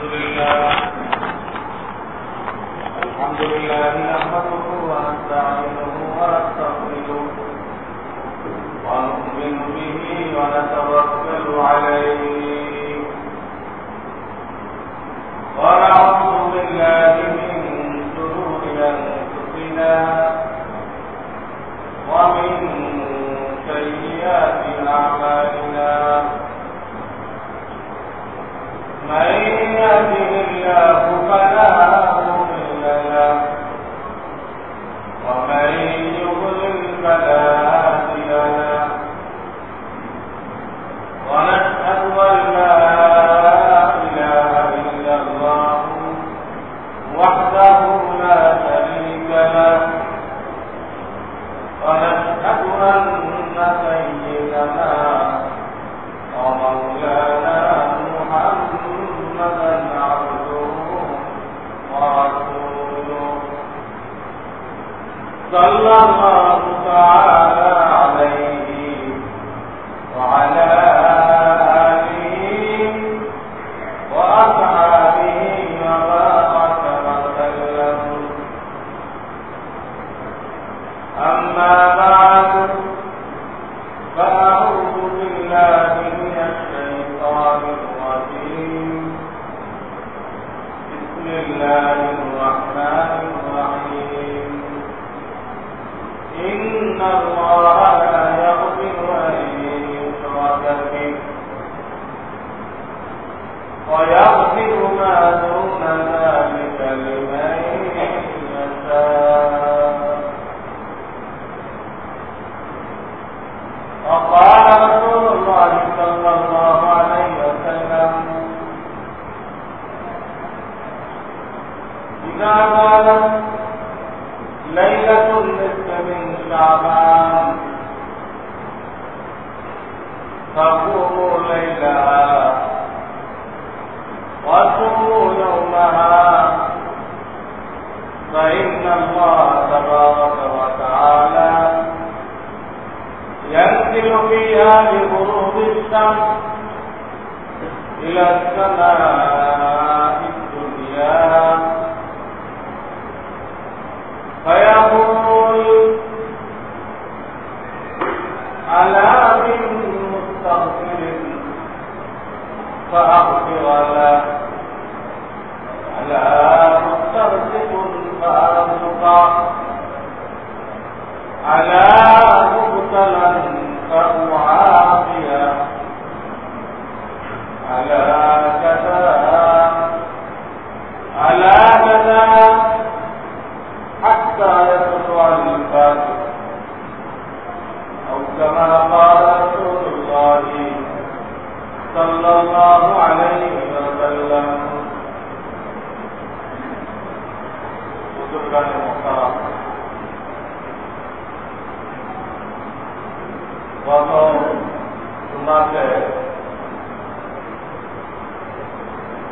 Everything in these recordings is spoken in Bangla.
الحمد لله. الحمد لله نحمده ونستعينه ونستغفره. ويغفر ما دون ذلك لمن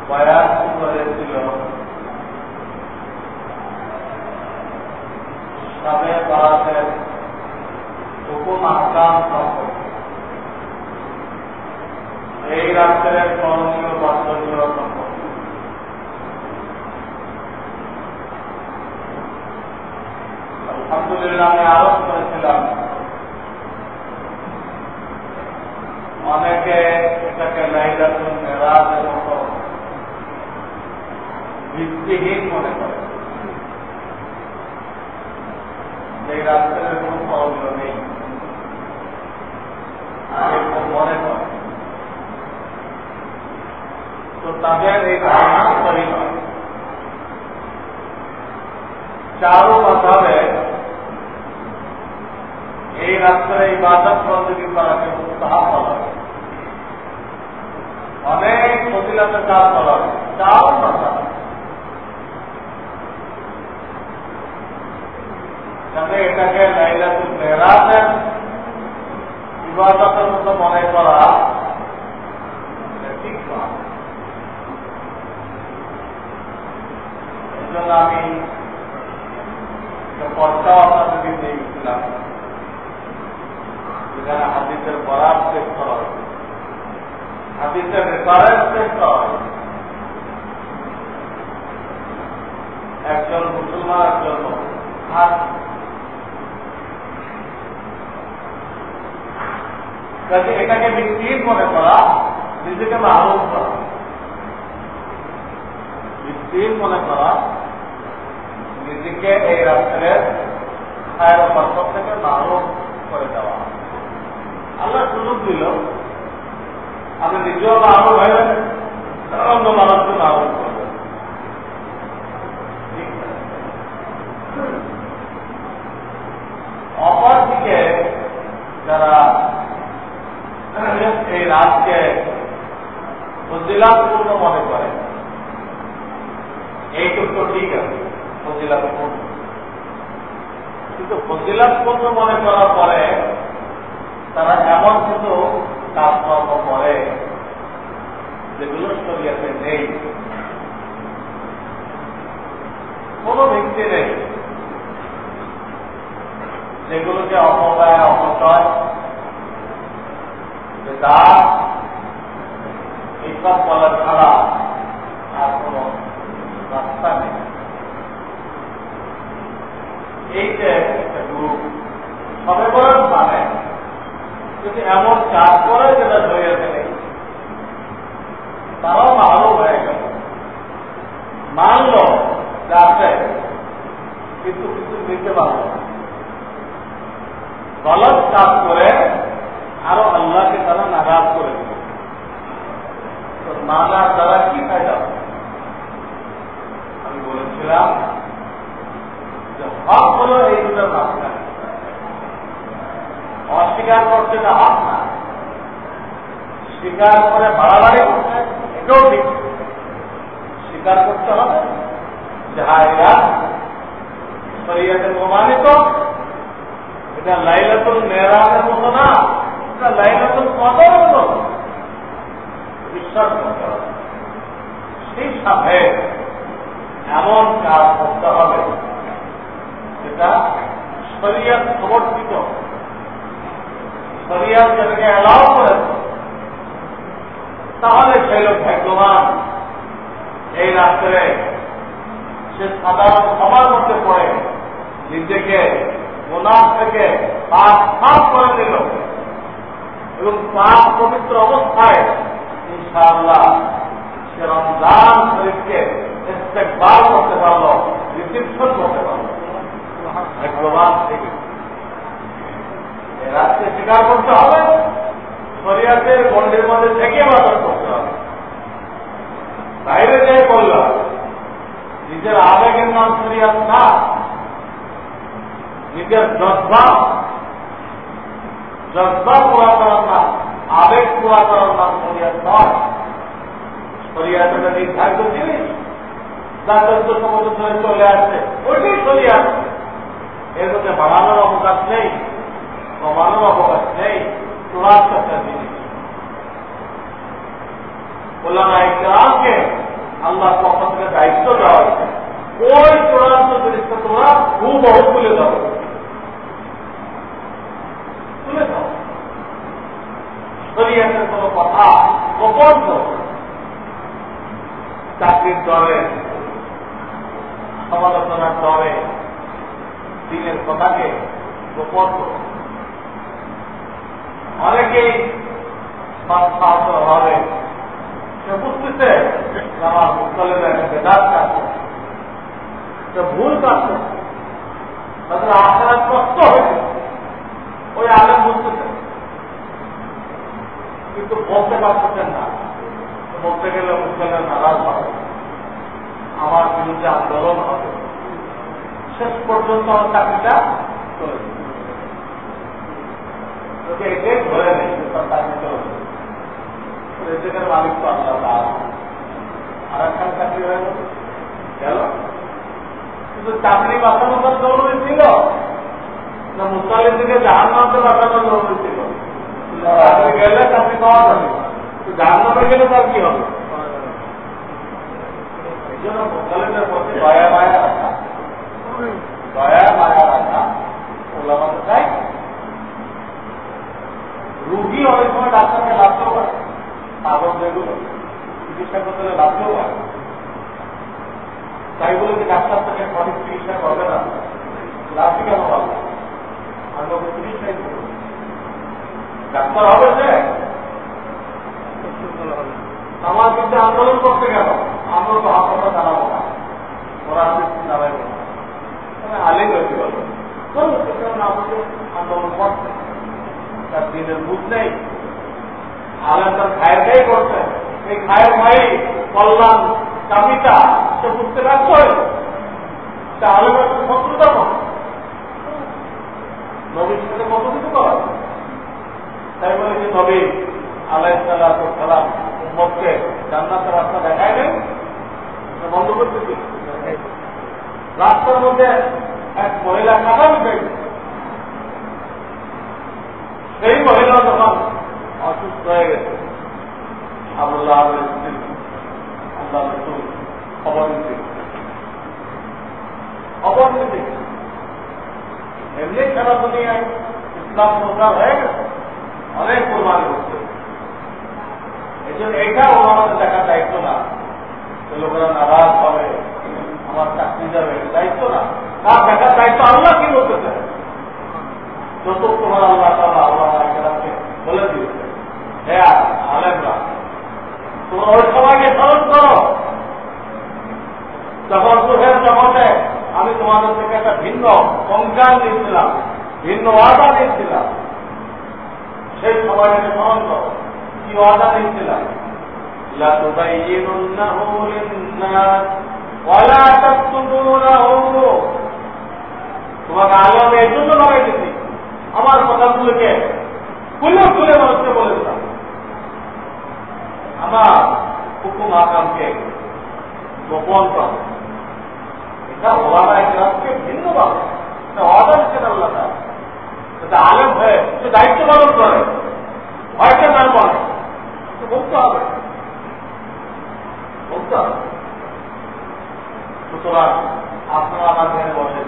বয়াত করেছিল সাবে বারাতের হুকুম আকাম নিজেকে মাহরুম করা। ভিত্তিহীন মনে করা, নিজেকে এই রাষ্ট্রের খায়ের বরকত থেকে মাহরুম করে দেওয়া। আল্লাহ সুযোগ দিল, আমি নিজেও মাহরুম হয়ে অন্য মানুষকে মাহরুম করবেন অপরদিকে যারা এই রাতকে ফজিলাতপূর্ণ মনে করে। এইটুকু ঠিক আছে ফজিলাতপূর্ণ কিন্তু ফজিলাতপূর্ণ মনে করার পরে তারা এমন কিছু কাজকর্ম করে যেগুলো শরীয়তে নেই। কোনো ভিত্তি নেই যেগুলোকে অপব্যয়, অপচয় তা এইসব বলা ছাড়া আর কোন রাস্তা নেই। এই যে একটা গ্রুপ সবে বয়স মানে যদি এমন কাজ করে যেটা জয়েছে নেই তারাও ভালো হয়ে গেল। মানল যে কিন্তু কিছু দিতে পারল গলত কাজ করে, আরও আল্লাহকে তারা নারাজ করে দিল। মানার দ্বারা কি ফায়দা? আমি বলেছিলাম যে হক হলো এই দুটোর মাঝখানে অস্বীকার করছে না হক না। স্বীকার করে বাড়াবাড়ি করছে এটাও ঠিক। স্বীকার করতে হবে যাহা এরা শরীয়তে প্রমাণিত। এটা লাইলাতুল মেহরাজের মতো না। এটা লাইলাতুল কদর মতো। করতে হবে। সেই সাথে এমন কাজ করতে হবে যেটা শরীয়ত সমর্থিত। শরীয়ত যেটাকে অ্যালাউ করেছে তাহলে সেই লোক ভাগ্যবান। এই রাত্রে সে সাধারণ সবার মধ্যে পড়ে, নিজেকে গোনার থেকে পাপ সাফ করে দিল এবং পাপ পবিত্র অবস্থায় রাত্রে স্বীকার করতে হবে, শরিয়াতের গন্ডের মধ্যে থেকে বাজার করতে হবে। বাইরে যাই করল নিজের আবেগের নাম শরিয়াত না, নিজের জজ্বা জজ্বা পুরা করার নাম। আবেগ পুরা করার নাম শরিয়াত নয়। শরিয়াত নির্ধারিত জিনিস। যা চোদ্দ সমুদ্র ধরে চলে আসছে ওইটাই শরিয়াত। এর মধ্যে বাড়ানোর অবকাশ নেই, কমানোর অবকাশ নেই, চূড়ান্ত একটা জিনিস। ওলামা ইকরামকে আল্লাহ পক্ষ থেকে দায়িত্ব দেওয়া হয়েছে। ওই চূড়ান্ত জিনিসটা তোমরা খুব বহু দাও তুলে দাও শরীয়তের কোন কথা গোপন চাকরির দরে সমালোচনার দরে দিনের কথাকে গোপন অনেকেই হবে সে বুঝতেছে আমার মুসলের বেদাত কাজ ভুল কাজ তাদের আশা কষ্ট হয়েছে। ওই বুঝতেছে কিন্তু বলতে পারতেছেন না। বলতে গেলে মুসলিমের নারাজ হবে। আমার বিরুদ্ধে আন্দোলন হবে। শেষ পর্যন্ত আমার চাকরিটা চলে এটাই ধরে নেই, তার চাকরি চলে রেজেকের মালিক তো আল্লাহ আর একখান চাকরি হয়ে গেল। কিন্তু চাকরি বাঁচানো তো জরুরি ছিল না মুসলিম থেকে জাহান নামতে বাঁচানো জরুরি ছিল? গেলে চাকরি পাওয়া যাবে জাহান গেলে তার কি হবে রুগী অনেক সময় ডাক্তারকে লাভতেও পারে পাগল যেগুলো চিকিৎসা করতে হলে লাভতেও পারে তাই বলে যে ডাক্তার থেকে সঠিক চিকিৎসা করবে না লাভই কেন পাবো আমি চিকিৎসাই করব ডাক্তার হবে সে? আমার কিন্তু আন্দোলন করতে গেল। আমরা তো হাসপাতাল চালাবো না। ওরা চালাইব আলিম হয়েছে বলব আন্দোলন করছে তার দিনের বুঝ নেই। আলেম তার খায়ের খাই করছে। এই খায়ের ভাই, কল্যাণ কামিতা সে বুঝতে ব্যর্থ তা আলেমের শত্রুতা নবীর সাথে কত কিছু করা তাই বলে যে নবী আলাই সালাম উম্মতকে জান্নাতের রাস্তা দেখায় নেই? বন্ধ করতেছি রাস্তার মধ্যে এক মহিলা কাটা উঠে সেই মহিলা যখন অসুস্থ হয়ে গেছে আল্লাহ আল্লাহ রসুল খবর নিতে খবর এমনি সারা দুনিয়ায় ইসলাম প্রচার হয়ে গেছে। অনেক কোরবানি করছে এই জন্য এটা ওনাদের দেখার দায়িত্ব না। লোকেরা নারাজ হবে, আমার চাকরি যাবে দায়িত্ব না। তার দেখার দায়িত্ব আল্লাহ কি করতেছে যত তোমার আল্লাহ তালা আল্লাহ কেরামকে বলে দিয়েছে। হ্যাঁ আলেমরা, তোমরা ওই সবাইকে স্মরণ করো। যখন সুখের জগতে আমি তোমাদের থেকে একটা ভিন্ন সংখ্যান দিয়েছিলাম ভিন্ন ওয়াদা দিয়েছিলাম সেই সময়টাকে স্মরণ করো। কি অর্ডার দিচ্ছিলাম তোমাকে আলো আমি জন্য আমার কথাগুলোকে খুলে খুলে মানুষকে বলে দিলাম। আমার হুকুম আকামকে গোপন করা। এটা ওলারা একটা ভিন্ন ভাবে এটা অর্ডার দিচ্ছেন আলেম হয়ে, সে দায়িত্ব পালন করে। ভয়কে না করে বলতে হবে। বলতে হবে। সুতরাং আপনারা আমার ঘরে বসে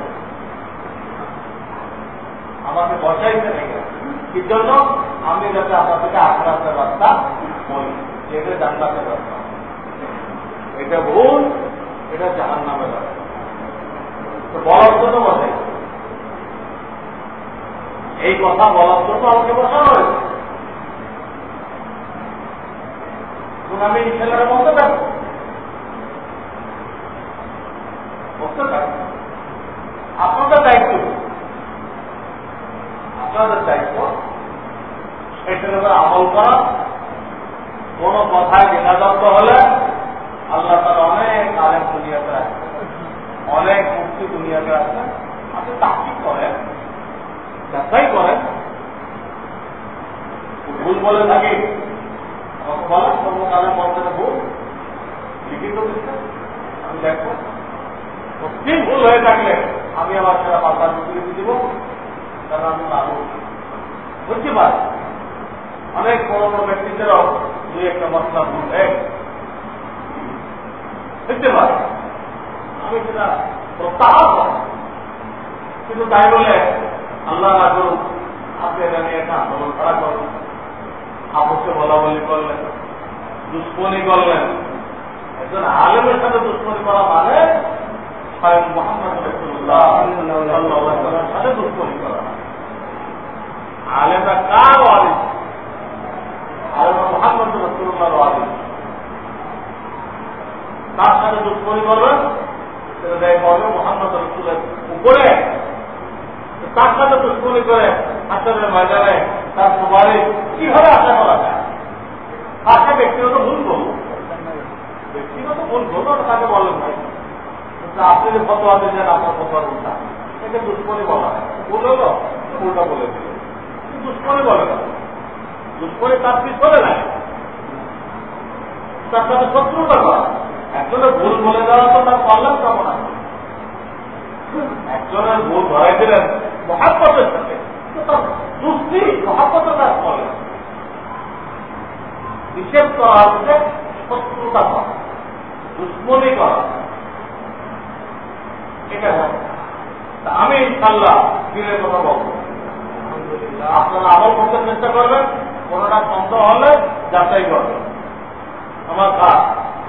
আমাকে বসাইতে থেকে কি জন্য আমি যাতে আপনার থেকে আখড়াতের রাস্তা বলি এটা জানলাতের রাস্তা। এটা ভুল, এটা জাহান নামে রাস্তা বলার জন্য বসাই এই কথা বলার জন্য আমাকে বসানো হয়েছে। আমি ছেলেরা বলতে বলতে আপনাদের দায়িত্ব আপনাদের দায়িত্ব সেটার উপরে আমল করা। কোন কথায় দ্বিধাদ্বন্দ্ব হলে আল্লাহ তারা অনেক আলেম দুনিয়াতে অনেক মুক্তি দুনিয়াতে রাখছেন আপনি তাকিব করেন? যাচাই করেন ভুল বলে থাকে। আমাকে বলেন সর্বকালে বলতে ভুল, লিখিত আমি দেখব। সত্যি ভুল হয়ে থাকলে আমি আমার সেটা পাতা লিখে দিব, কারণ আমি আরও বুঝতে পারি অনেক বড় বড় ব্যক্তিদেরও দুই একটা মশলা ভুল হয়ে বুঝতে পারি আমি সেটা প্রত্যাহার কিন্তু তাই বলে আল্লাহ করুন আপনি এটা নিয়ে একটা আন্দোলন খারাপ করুন আপসে বলা বলি করলেন। দুষ্কর্মী করলেন। একজন আলেমের সাথে দুষ্কর্মী করা মানে স্বয়ং মোহাম্মদ রসুল্লাহ সাথে দুষ্কর্মী করা। আলেমরা কার ওয়ারিস আলেমরা মোহাম্মদ রসুল্লাহর ওয়ারিস তার সাথে দুষ্কর্মী করবেন সেটা দেয় করবে মোহাম্মদ রসুলের উপরে তার সাথে দুষ্কর্মী করে হাসনের ময়দানে তার সুবারে কীভাবে আশা করা যায় আশা ব্যক্তিগত ভুল করব ব্যক্তিগত ভুল করব তাকে বলেন ভাই আপনি যে ফতোয়া দিয়েছেন আপনার ফতোয়ার উল্টা একে দুষ্কর্মী বলা হয় ভুল হলো উল্টা বলে দিল। দুষ্কর্মী বলে না। দুষ্কর্মী তার পিছনে নাই তার সাথে শত্রুতা করা। একজনের ভুল বলে দেওয়া তো তার কল্যাণ কামনা। একজনের ভুল ধরাই দিলেন মহাপতের সাথে। দুষ্টি মহাপতের কাজ করে হিসেব করা হচ্ছে শত্রুতা করা, দুশ্মনী করা। ঠিক আছে আমি ইনশাল্লাহ ফিরে কথা বলব। আপনারা আমল করতে চেষ্টা করবেন, কোনটা সন্দেহ হলে যাচাই করবেন। আমার কাজ,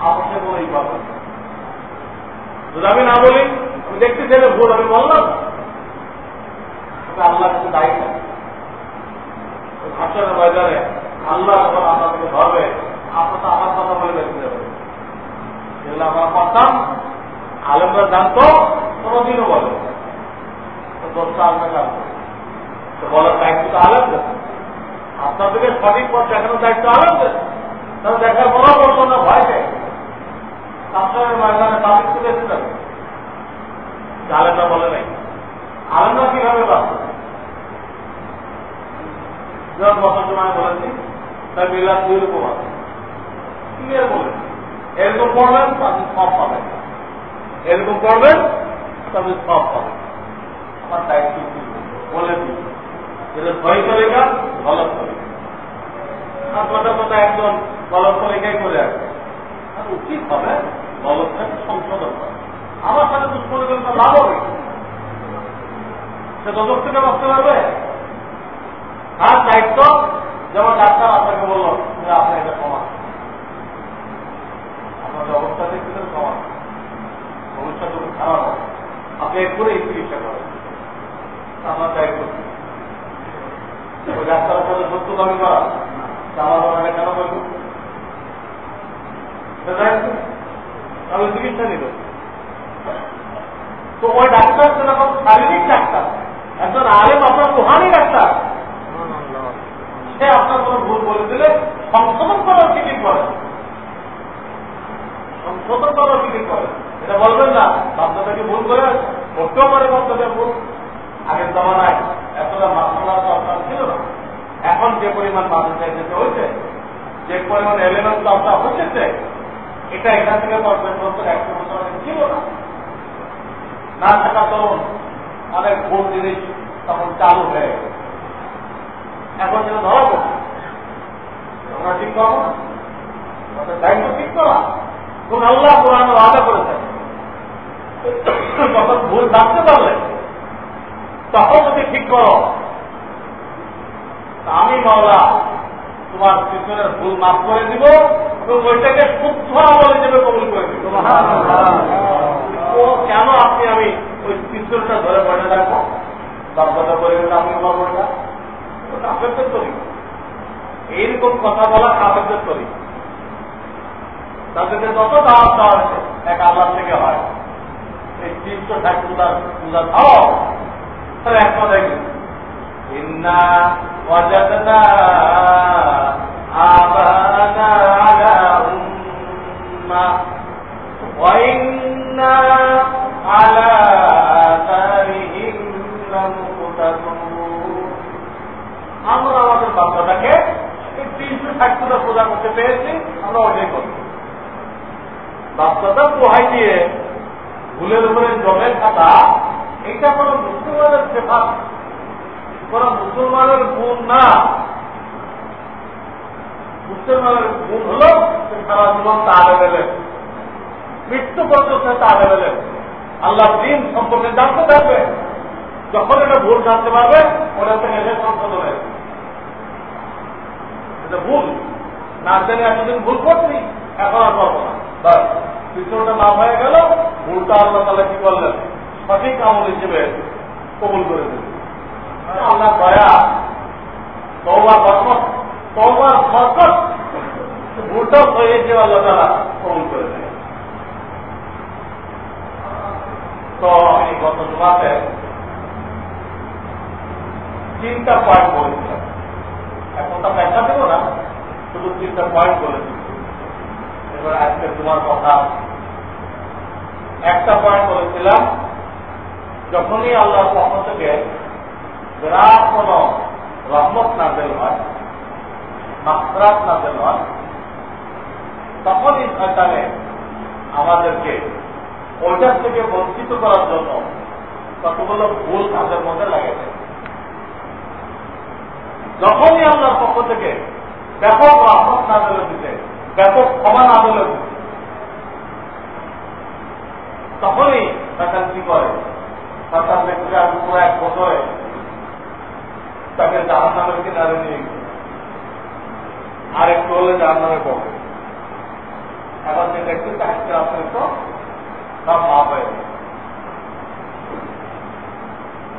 আপসে বলেই পাবেন যদি আমি না বলি, আমি দেখতে চাইলে ভুল, আমি বললাম। আল্লাহ কিছু দায়ী আসলে বাজারে আল্লাহ যখন আপনাদেরকে ধরবে আপনার আমার কথা বলে বেঁচে যাবে যেগুলো আমরা পারতাম আলেমরা জানতো, কোনোদিনও বলে জানতো তো বলার দায়িত্ব তো আলেমদের আপনাদেরকে সঠিক পথ দেখানোর দায়িত্ব আলেমদের তাহলে দেখার বড় বলতো না, ভয় দেয় আপনার ময়দানে তাদের চলে এসে যাবে আলেমরা বলে নাই। আলেমরা কীভাবে বাঁচবে? বলেছি তার মিলাদ দুই রকম আছে। বলেছি এরকম পড়বেন আপনি সব পাবেন। এরকম করবেন তবে সব পাবেন। আমার দায়িত্ব বলে দিই যেটা সহি তরিকা গলত আর কথা কথা করে আসবে আর হবে গলতটাকে সংশোধন করা। আমার সাথে করলে লাভ সে বাঁচতে পারবে? তার দায়িত্ব, যেমন ডাক্তার আপনাকে বলল আপনার এটা সমাজ আপনার অবস্থা দেখছিলেন সমাজ ভবিষ্যৎ খারাপ হবে, আপনি এরপরে চিকিৎসা করেন। আমার দায়িত্ব শারীরিক ডাক্তার। একজন আলেম, আপনার রুহানি ডাক্তার। সে আপনার কোন ভুল বলে দিলে সংশোধন করার টিকিট করে। সংশোধন করার টিকিট করে। এটা বলবেন না, বাচ্চাটাকে ভুল করে করতেও পারে বাচ্চাদের ভুল। আগের জমানায় এতটা মাসালা চর্চা ছিল না। এখন যে পরিমাণ মানুষ যেতে হয়েছে, যে পরিমাণ এলিমেন্ট চর্চা হচ্ছে এটা এখান থেকে দশ বছর একশো বছর ছিল না। না থাকা তরুণ অনেক ভুল জিনিস তখন চালু হয়ে এখন যেন ধরা পড়ছে আমরা ঠিক করব না? দায়িত্ব ঠিক করা। কোন আল্লাহ কোরআন ওয়াদা করেছেন যখন ভুল জানতে পারলে ওকে ঠিক করো। আমি মাওলা তোমার পিছনের ভুল মাফ করে দিব এবং ওইটাকে শুদ্ধ আমল হিসেবে কবুল করে দিব। কেন আপনি আমি ওই পিছনটা ধরে বসে রাখব দরকার করে আমি পারব না কাফেরদের তরি এইরকম কথা বলা কাফেরদের তরি তাদেরকে যত দাওয়াত দেওয়া হয়েছে এক আল্লাহ থেকে হয়। এই তিনশো ষাট পূজার পূজা খাও এক ওয়াজাদনা আবানা আলা উম্মা। আমরা আমাদের বাচ্চাটাকে এই তিনশো ষাটটা পূজা করতে পেরেছি, আমরা ওটাই করি বাচ্চাটা দোহাই দিয়ে ভুলের উপরে জমের খাতা এটা কোন মুসলমানের সেবা। কোন মুসলমানের গুণ না। মুসলমানের গুণ হল সারা জীবন তা আবেলেন মৃত্যু পর্যন্ত তা আবেলেন আল্লাহ দিন সম্পর্কে জানতে থাকবে যখন এটা ভুল জানতে পারবে ওটা থেকে এসে সংশোধনের এটা ভুল। না জেনে এতদিন ভুল করছি এখন আর করব না। বাস পিছনটা না হয়ে গেল ভুলটা আল্লাহ তাহলে কি করলেন? সঠিক আমল হিসেবে কবুল করে দিলেন আল্লাহ দয়া তৌবার বরকত তৌবার বরকত ভুলটাও হয়ে হিসেবে আল্লাহ তারা কবুল করে দেয় তো আমি গত জমাতে তিনটা পয়েন্ট বলেছিলাম। এখন তা ব্যাখ্যা দেব না, শুধু তিনটা পয়েন্ট বলেছি। এবার আজকে তোমার কথা একটা পয়েন্ট বলেছিলাম। যখনই আল্লাহর পক্ষ থেকে বিরাট কোন রহমত নাজেল হয় মাত্রাত নাজেল হয়, তখনই শয়তানে আমাদেরকে ওইটার থেকে বঞ্চিত করার জন্য কতগুলো ভুল তাদের মধ্যে লাগে যখনই আল্লাহর পক্ষ থেকে ব্যাপক রহমত না দিলে দিতে ব্যাপক ক্ষমা না দিলে তখনই সরকার কি করে? সরকার ব্যক্তিকে আমি পুরো এক বছরে তাকে জাহান নামের কিনারে নিয়ে গেছে আর একটু হলে জাহান নামে পড়বে এখন যে দেখতেছে আজকে আপনার তো সব মাপ হয়ে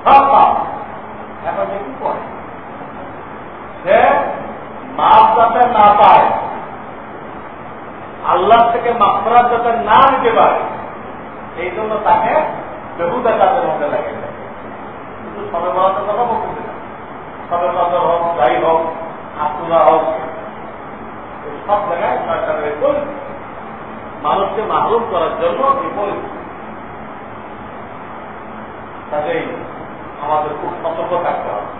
সব মাপ এখন যে কি করে? সে যাতে না পায়, আল্লাহ থেকে মাফরাত যাতে না নিতে পারে, এই জন্য তাকে বেহুদা কাজের মধ্যে লাগে কিন্তু সবে বলাতে কথা বলতে না সবে বলাতে হোক যাই হোক আত্মা হোক সব জায়গায় সরকারের পরিস্থিতি মানুষকে মাহরুম করার জন্য এই পরিস্থিতি কাজেই আমাদের খুব সতর্ক থাকতে হবে।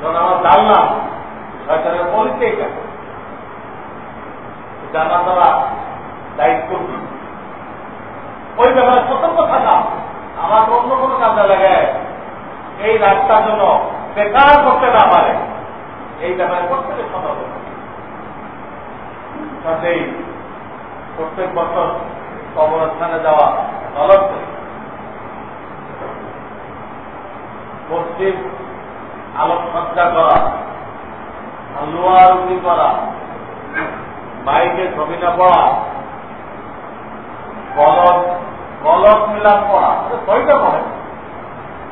যখন আমরা জানলাম সরকারের এটা জানা দ্বারা দায়িত্ব ওই ব্যাপারে সতর্ক থাকা। আমার অন্য কোনো কাজে লাগে। এই রাস্তার জন্য বেকার করতে না পারে। এই ব্যাপারে প্রত্যেকে সতর্ক কাজেই প্রত্যেক বছর কবরস্থানে যাওয়া গলত মসজিদ, আলোকসজ্জা করা হালুয়া রুটি করা মাইকে ছবি না পড়া গলত গলত মিলাপ করা ছয়টা পড়ে।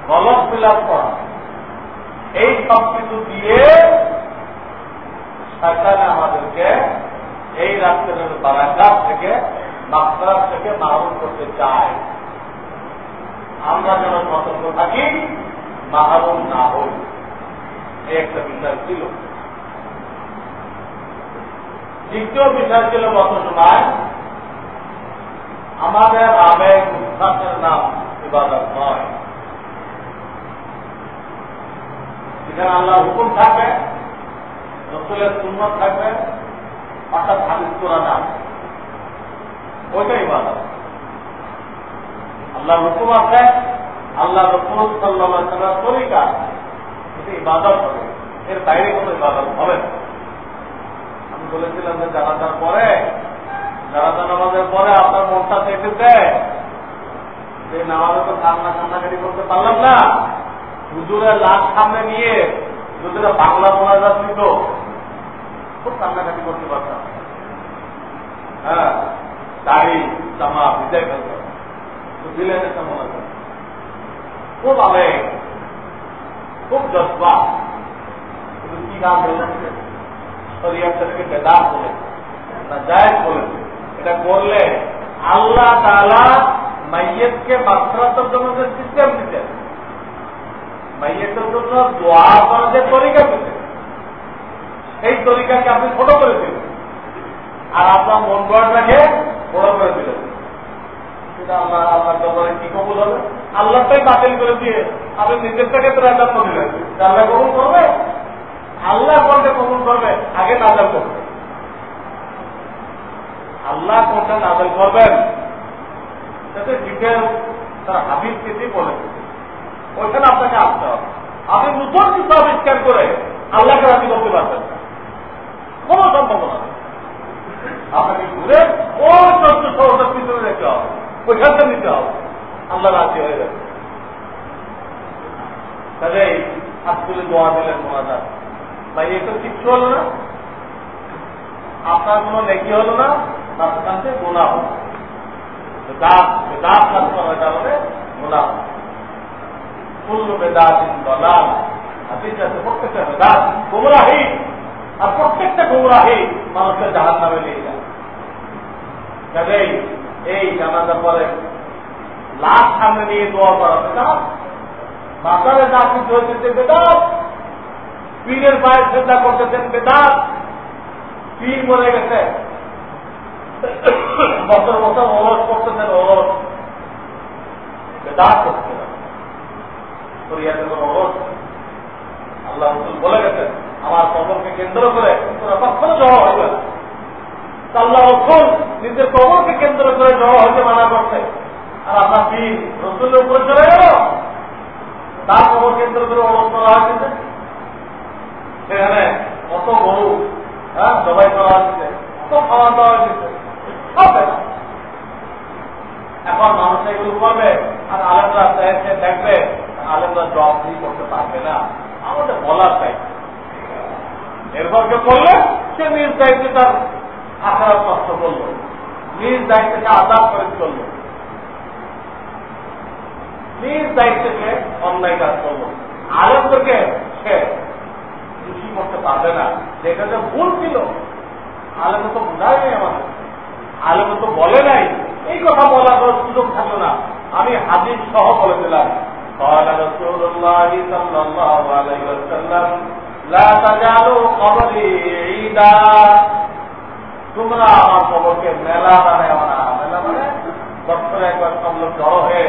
গলত মিলাপ করা। এই সব কিছু দিয়ে শয়তানে আমাদেরকে এই রাত্রের বারাকাত থেকে মাত্রার থেকে মাহরুম করতে চায়। আমরা যেন সতর্ক থাকি, মাহরুম না হই। এই একটা বিষয় ছিল। দ্বিতীয় বিষয় ছিল গত সময় আমাদের আবেগ উৎসাহের নাম ইবাদত নয়। যেখানে আল্লাহ হুকুম থাকবে, রসুলের সুন্নত থাকবে, অর্থাৎ হাদিস করা না ওইটাই ইবাদত। আল্লাহ হুকুম আছে আল্লাহ রসুল সাল্লাহ তরিকা আছে। এটা ইবাদত হবে। এর বাইরে কোনো ইবাদত হবে না। আমি বলেছিলাম যে জানাজার পরে জানাজা নামাজের পরে আপনার মনটা চেপেছে। যে নামাজে তো কান্না কান্নাকাটি করতে পারলাম না। হুজুরের লাশ সামনে নিয়ে হুজুরে বাংলা বলা যাচ্ছি তো খুব কান্নাকাটি করতে পারতাম। হ্যাঁ দাড়ি, জামা ভিজাই ফেলতাম। তো দিলেন কেমন আছে খুব আবেগ, খুব জজ্বা। কিন্তু কি নাম বললেন শরিয়াতকে বেদাত বলে না জায়জ বলেছে এটা করলে আল্লাহ তালা মাইয়েতকে মাত্রাতের জন্য যে সিস্টেম দিতেন, মাইয়েতের জন্য দোয়া করার যে তরিকা দিতেন, সেই তরিকাকে আপনি ছোট করে দিলেন। আর আপনার মন গড়টাকে বড় করে দিলেন। সেটা আল্লাহ আল্লাহ দরবারে কি কবুল হবে? আল্লাহটাই বাতিল করে দিয়ে আপনি নিজেরটাকে তো রাজা দিলেন আল্লাহ কবুল করবে আল্লাহ কোনটা কবুল করবে আগে নাজাল করবে আল্লাহ কোনটা নাজাল করবেন? সেটা ডিটেল তার হাবিব কিছু বলেছে ওইখানে আপনাকে আসতে হবে। আপনি নতুন কিছু আবিষ্কার করে আল্লাহকে রাজি করতে পারবেন কোন সম্ভাবনা আপনাকে ঘুরে ওই চোদ্দ শহরটা পিছনে রেখে হবে। ওইখানটা নিতে হবে। আল্লাহ রাজি হয়ে যাবে। তাহলে এই আসলে দোয়া দিলেন মোনাজাত ভাই, এটা কিচ্ছু হলো না। আপনার কোনো নেকি হলো না? তার থেকে গোনা হলো বেদাত বেদাত কাজ করার কারণে হলো কুল্ল বেদাত প্রত্যেকটা বেদাত গুমরাহি। আর প্রত্যেকটা গুমরাহি মানুষের নামে নিয়ে যায়। এই জানাজার পরে লাশ সামনে নিয়ে দোয়া করা বেদাত মাতারে যা কিছু পীরের পায়ে চিন্তা করতেছেন বেদাত। পীর মরে গেছে। বছর বছর অলস করতেছেন শরিয়াতে কোনো অলস আল্লাহ বলে গেছেন, আমার কবরকে কেন্দ্র করে কখনো আল্লাহ রসুল নিজের কবরকে কেন্দ্র করে হইতে মানা করছে। আর আপনার রসুলের উপরে চলে গেল। তার কবর কেন্দ্র করে অলস করা হয়েছে সেখানে কত গরু হ্যাঁ জবাই করা হচ্ছে কত খাওয়া দাওয়া হচ্ছে না। এখন মানুষ এগুলো করবে, আর আলেমরা এসে দেখবে, আলেমরা জব দিয়ে করতে পারবে না। আমাদের বলার চাই এরপর কে করলে সে নিজ দায়িত্বে তার আশার কষ্ট করল, নিজ দায়িত্বকে আদাব করে চলল নিজ দায়িত্বে সে অন্যায় কাজ করল। আলেমদেরকে সে খুশি করতে পারবে না। যে এটা যে ভুল ছিল আলেমে তো বোঝায় নাই আমাদের। আলেমে তো বলে নাই এই কথা বলার কোনো সুযোগ থাকলো না আমি হাজির সহ বলে দিলাম قال رسول الله صلى الله عليه وسلم لا تجعلوا قبري عيدا তোমরা আমার কবরকে মেলা বানায় না মেলা মানে বছরে একবার সব লোক জড়ো হয়ে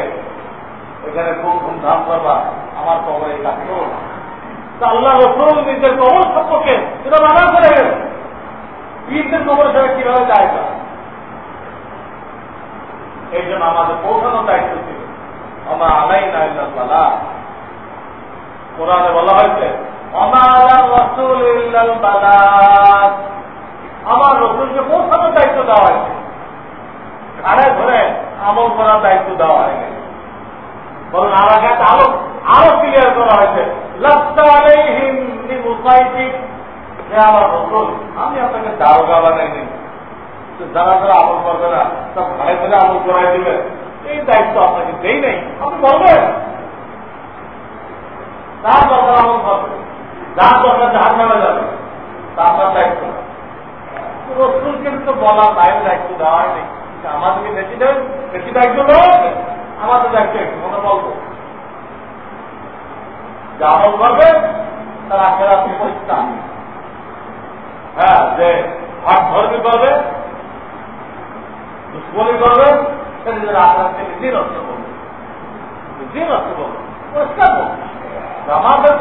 এখানে খুব ধুমধাম করবা আমার কবরে এই কাজ করো না তা আল্লাহ রসুল নিজের কবর সম্পর্কে সেটা মানা করে গেল পীরদের কবর সেটা কিভাবে যায় না এই জন্য আমাদের পৌঁছানোর দায়িত্ব ছিল। আমার আলাই না কোরআনে বলা হয়েছে আমার রসুলকে পৌঁছানোর দায়িত্ব দেওয়া হয়েছে ঘাড়ে ধরে আমল করার দায়িত্ব দেওয়া হয়নি। বরং কাছে আরও আরও ক্লিয়ার করা হয়েছে। আমার রসুল, আমি আপনাকে দারোগা বানাই নিই যারা যারা আমল করবে না সব ঘরে ধরে আমল করাই দিবে। এই দায়িত্ব আপনাকে দেই নাই, আপনি বলবেন। তার দরকার আমল করবে যার দরকার জাহাজ নামে যাবে তা আপনার দায়িত্ব। রসুলকে বলা তাই দায়িত্ব দেওয়া হয়নি। আমাদেরকে বেশি দেবেন বেশি দায়িত্ব হবে আমাদের দায়িত্ব একটু মনে বলব। যে আমল করবে, তার আপনি হ্যাঁ যে হাট ধর্মী করবে? দুশ্মনী করবে নিজের আখের থেকে দিন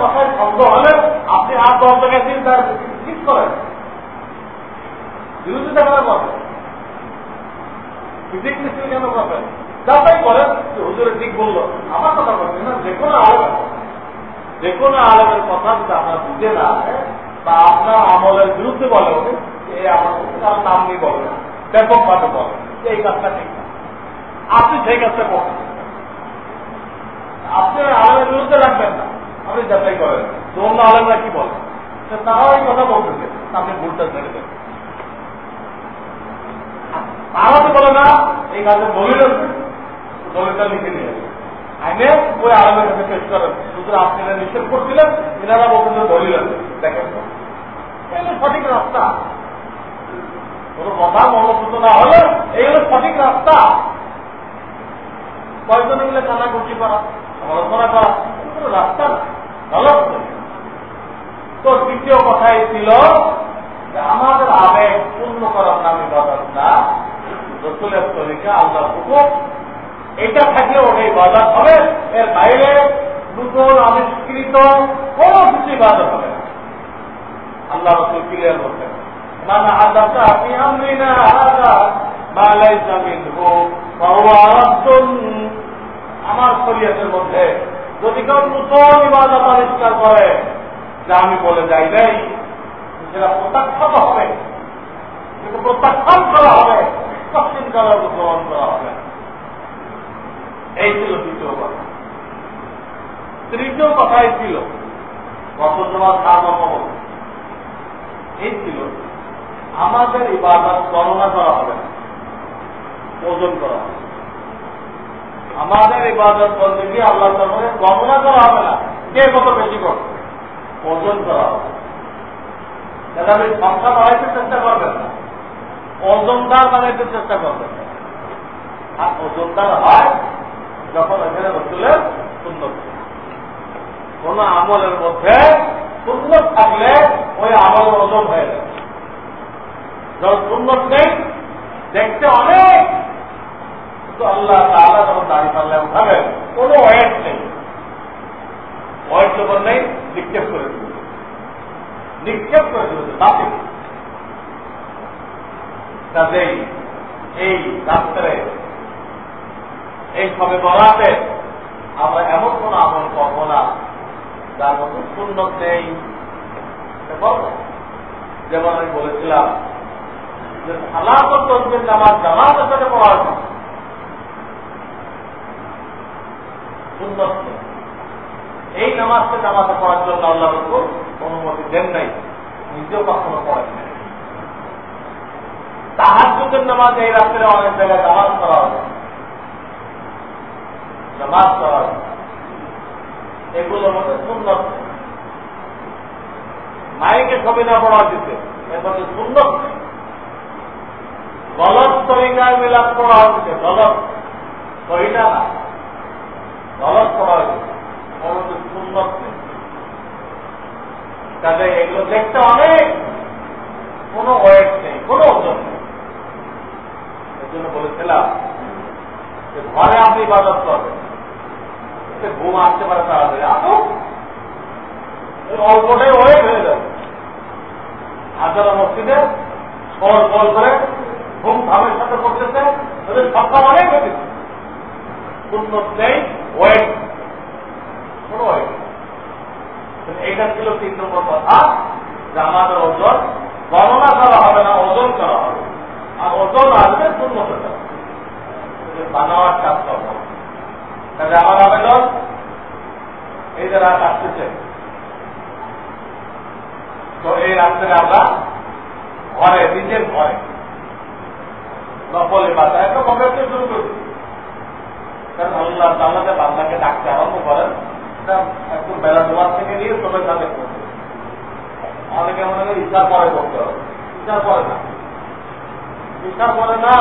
কথায় সন্দেহ হলে আপনি আর দশ টাকা দিন তার ঠিক করেন বিরোধিতা কেন করবেন ফিজিক মিস্ত্রি কেন করবেন যাতাই করেন যে হুজুরে ঠিক বলল। আমার কথা বলছেন না, যে কোনো আলেমের যে কোনো আলেমের কথা যদি আপনার বুঝে না বা আপনার আমলের বিরুদ্ধে বলে এই আমার নাম নিয়ে বলবে ব্যাপকভাবে বলে এই কাজটা ঠিক না। আপনি সেই কাজটা করছেন আপনি আলেমের বিরুদ্ধে রাখবেন না। আপনি যাচাই করেন। তো অন্য আলেমরা কি বলে? তারাও এই কথা বলতেছে। আপনি ভুলটা ছেড়ে দেবেন তারা তো বলে না, এই কাজে দলিল আছে। দলিলটা লিখে নিয়ে আইনে ওই আলমের কাছে পেশ করেন। শুধু আপনি নিষেধ করছিলেন, এনারা বলছেন দলিল আছে। দেখেন সঠিক রাস্তা। কোন কথা মনোভূত না হলে এই হলো সঠিক রাস্তা। কয়েকজন মিলে কানাকুটি করা সমালোচনা করা কোনো রাস্তা ভালো তো দ্বিতীয় কথাই ছিল যে আমাদের আবেগ পূর্ণ করার নামে ইবাদত না। তরিকা আল্লাহ হুকুম। এটা থাকলে ওটা বাজার হবে। এর বাইরে নূতন আবিষ্কৃত কোন কিছু ইবাদত হবে না। আল্লাহ রসুল ক্লিয়ার করতেন মানে আদাতা আপনি আমি না আলাদা মালাই জামিন হোক আমার শরীয়তের মধ্যে যদি কেউ নূতন ইবাদত আবিষ্কার করে, যা আমি বলে যাই নাই, সেটা প্রত্যাখ্যাত হবে। কিন্তু প্রত্যাখ্যান করা হবে কঠিন করার গ্রহণ করা হবে। এই ছিল দ্বিতীয় কথা। তৃতীয় কথাই ছিল গত জমা সার্বভৌম এই ছিল। আমাদের ইবাদত গণনা করা হবে ওজন করা হবে। আমাদের ইবাদত বলতে গিয়ে আল্লাহ তারপরে গণনা করা হবে না। কে কত বেশি করবে? ওজন করা হবে। যারা আপনি সংখ্যা বাড়াইতে চেষ্টা করবেন না। ওজনদার বানাইতে চেষ্টা করবেন না। আর ওজনদার হয় যখন এখানে রসুলের সুন্দর কোন আমলের মধ্যে সুন্দর থাকলে ওই আমল ওজন হয়ে যাবে যখন সুন্দর নেই, দেখতে অনেক। কিন্তু আল্লাহ তাহলে যখন দাঁড়িয়ে পাল্লে উঠাবেন, কোন ওয়েট নেই। ওয়েট যখন নেই, নিক্ষেপ করে দিবে নিক্ষেপ করে দিবে বাতিল কাজেই এই রাত্রে এই সবে বলাতে আমরা এমন কোন আমল করব না, যার মতো সুন্নত নেই। যেমন আমি বলেছিলাম যে সালাত নামাজ জামাতের সাথে পড়া হয়েছে এই নামাজকে জামাতে পড়ার জন্য আল্লাহ রসুল অনুমতি দেন নাই, নিজেও কখনো পড়েন নাই। তাহার যুগের নামাজ এই রাত্রে অনেক জায়গায় নামাজ করা হবে নামাজ করা হবে এগুলোর মধ্যে সুন্দর ছবি না পড়া হচ্ছে এর সুন্দর গলত তরিকায় মিলাপ করা হচ্ছে গলত। সহিটা না। গলত করা কোনো সুন্দর কাজে এগুলো দেখতে অনেক। কোনো ওয়েট নেই, কোনো ওজন নেই। এর জন্য বলেছিলাম যে ঘরে আপনি ইবাদত করবেন। ঘুম আসতে পারে তাড়াতাড়ি। আসো। অল্পটাই ওয়েট হয়ে যাবে। হাজারা মসজিদে ফল ফল করে ঘুম সাথে করতেছে, ওদের সপ্তাহ অনেক হয়েছে উন্নত নেই, ওয়েট। ওয়েট এইটা ছিল তিন নম্বর কথা, যে আমাদের ওজন গণনা করা হবে না, ওজন করা হবে। আর ওজন আসবে শূন্যতা বানাওয়ার কাজ করব। তাহলে আমার আবেদন, এই যে রাত আসতেছে। তো এই রাত্রে আমরা ঘরে, নিজের ঘরে নকলে বাচ্চা একটা কমপ্লেক্সে শুরু করি কারণ আল্লাহ তাল্লাতে বাংলাকে ডাকতে আরম্ভ করেন। একদম বেলা দোয়ার থেকে নিয়ে সবাই তাদের করবে অনেকে মনে করি ইচ্ছার পরে করতে হবে। ইচ্ছার পরে না। ইচ্ছার পরে না।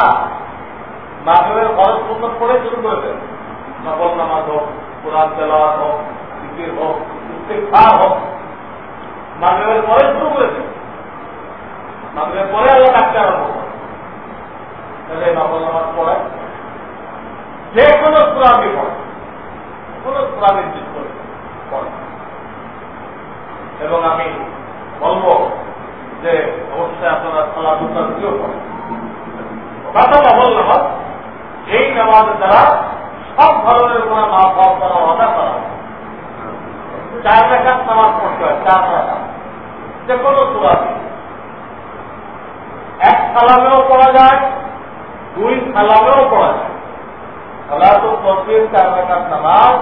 মাগরের খরচ সুন্দর করে শুরু করে নকল নামাজ হোক, কোরআন তেলাওয়াত হোক সিকির হোক ইস্তেকফার হোক মাগরের পরে শুরু করেছে মাগরের পরে আল্লাহ ডাকতে আরম্ভ তাহলে নকল নামাজ পড়ে যে কোনো সুরামি পড়ে। কোন সুরা নির্দেশ করে পড়ে। এবং আমি বলব যে অবশ্যই আপনারা দুটার দিয়েও পড়েন। কথা বললাম এই নামাজের দ্বারা সব ধরনের কোন মাফ হওয়া করা অর্ডার করা চার টাকার নামাজ পড়তে হয়, চার টাকা যে কোনো সুরাতে এক সালামেও পড়া যায় দুই সালামেও পড়া যায়। সালাতো তসবির চার রাখার নামাজ।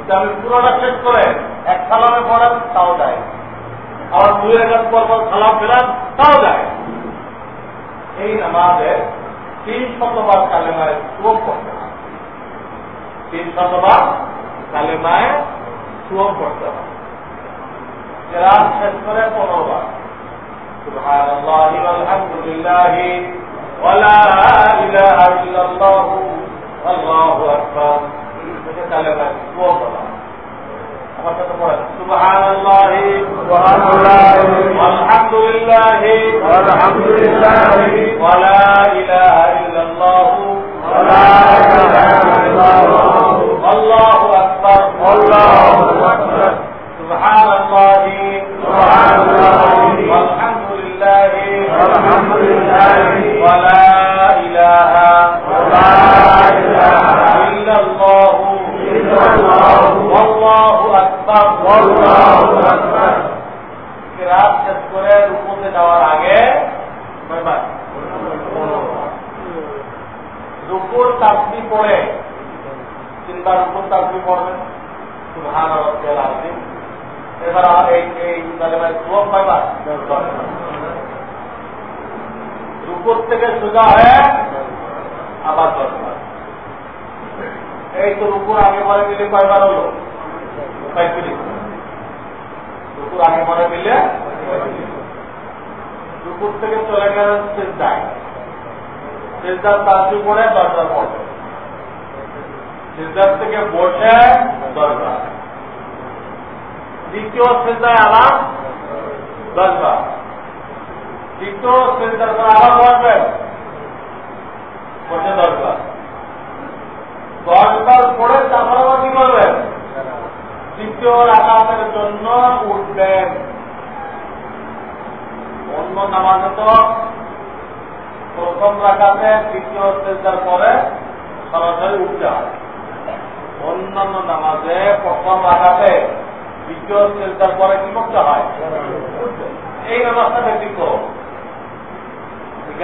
এটা আমি পুরোটা শেষ করে এক সালামে পড়েন, তাও যায়। আবার দুই রেখাত পর পর সালাম ফেরান তাও যায়। এই নামাজের তিন শতবার কালেমায় সুয়ম করতে হয়। তিন শতবার কালেমায় সুয়ম করতে হয়। এরা শেষ করে পনেরো বার। সুভান আল্লাহ আলহামদুলিল্লাহ ولا إله إلا الله. الله أكبر. سبحان الله سبحان الله والحمد لله. والحمد لله. ولا